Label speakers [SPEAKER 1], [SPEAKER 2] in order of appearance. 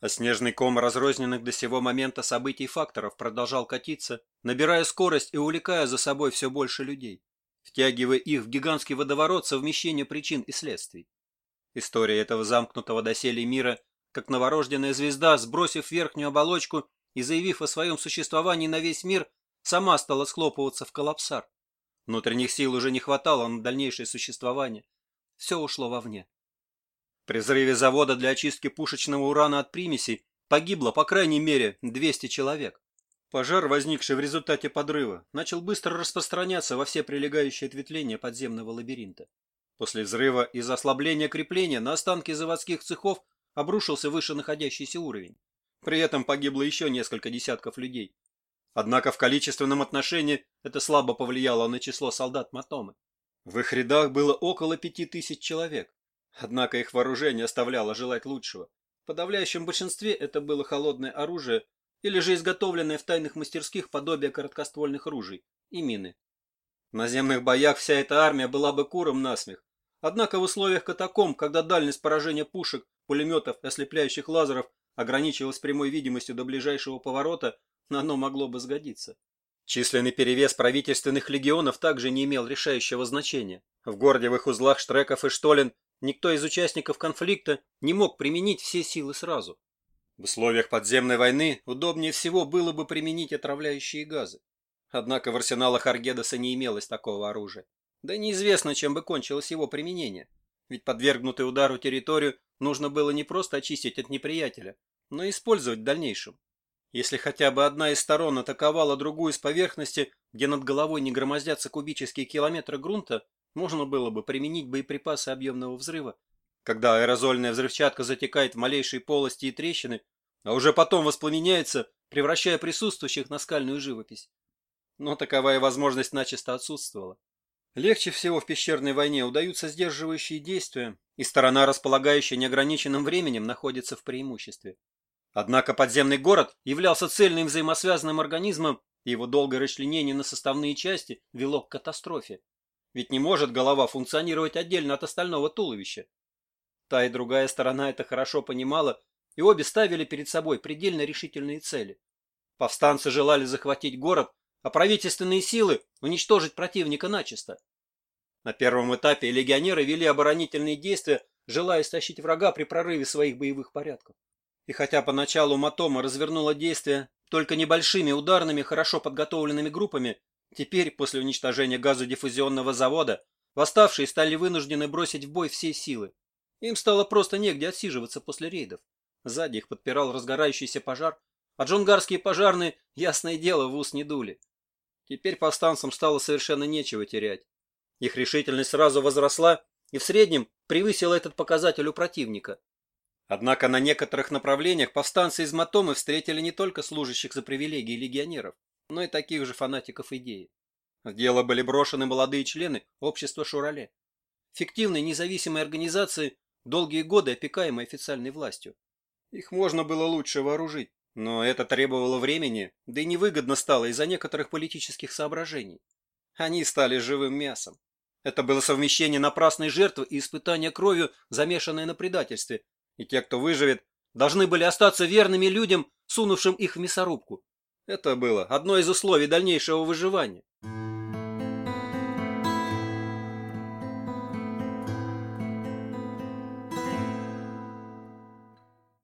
[SPEAKER 1] А снежный ком разрозненных до сего момента событий и факторов продолжал катиться, набирая скорость и увлекая за собой все больше людей, втягивая их в гигантский водоворот совмещения причин и следствий. История этого замкнутого доселе мира, как новорожденная звезда, сбросив верхнюю оболочку и заявив о своем существовании на весь мир, сама стала схлопываться в коллапсар. Внутренних сил уже не хватало на дальнейшее существование. Все ушло вовне. При взрыве завода для очистки пушечного урана от примесей погибло по крайней мере 200 человек. Пожар, возникший в результате подрыва, начал быстро распространяться во все прилегающие ответвления подземного лабиринта. После взрыва из-за ослабления крепления на останки заводских цехов обрушился выше находящийся уровень. При этом погибло еще несколько десятков людей. Однако в количественном отношении это слабо повлияло на число солдат Матомы. В их рядах было около пяти тысяч человек. Однако их вооружение оставляло желать лучшего. В подавляющем большинстве это было холодное оружие или же изготовленное в тайных мастерских подобие короткоствольных ружей и мины. В наземных боях вся эта армия была бы куром насмех. Однако в условиях катакомб, когда дальность поражения пушек, пулеметов и ослепляющих лазеров ограничивалась прямой видимостью до ближайшего поворота, оно могло бы сгодиться. Численный перевес правительственных легионов также не имел решающего значения. В гордевых узлах Штреков и Штолен Никто из участников конфликта не мог применить все силы сразу. В условиях подземной войны удобнее всего было бы применить отравляющие газы. Однако в арсеналах Аргедоса не имелось такого оружия. Да неизвестно, чем бы кончилось его применение. Ведь подвергнутый удару территорию нужно было не просто очистить от неприятеля, но и использовать в дальнейшем. Если хотя бы одна из сторон атаковала другую с поверхности, где над головой не громоздятся кубические километры грунта, можно было бы применить боеприпасы объемного взрыва, когда аэрозольная взрывчатка затекает в малейшие полости и трещины, а уже потом воспламеняется, превращая присутствующих на скальную живопись. Но таковая возможность начисто отсутствовала. Легче всего в пещерной войне удаются сдерживающие действия, и сторона, располагающая неограниченным временем, находится в преимуществе. Однако подземный город являлся цельным взаимосвязанным организмом, и его долгое расчленение на составные части вело к катастрофе. Ведь не может голова функционировать отдельно от остального туловища. Та и другая сторона это хорошо понимала, и обе ставили перед собой предельно решительные цели. Повстанцы желали захватить город, а правительственные силы уничтожить противника начисто. На первом этапе легионеры вели оборонительные действия, желая стащить врага при прорыве своих боевых порядков. И хотя поначалу Матома развернула действия только небольшими ударными, хорошо подготовленными группами, Теперь, после уничтожения газодиффузионного завода, восставшие стали вынуждены бросить в бой все силы. Им стало просто негде отсиживаться после рейдов. Сзади их подпирал разгорающийся пожар, а джунгарские пожарные, ясное дело, в ус не дули. Теперь повстанцам стало совершенно нечего терять. Их решительность сразу возросла и в среднем превысила этот показатель у противника. Однако на некоторых направлениях повстанцы из Матомы встретили не только служащих за привилегии легионеров но и таких же фанатиков идеи. В дело были брошены молодые члены общества Шурале, фиктивной независимой организации, долгие годы опекаемой официальной властью. Их можно было лучше вооружить, но это требовало времени, да и невыгодно стало из-за некоторых политических соображений. Они стали живым мясом. Это было совмещение напрасной жертвы и испытания кровью, замешанное на предательстве, и те, кто выживет, должны были остаться верными людям, сунувшим их в мясорубку, это было одно из условий дальнейшего выживания.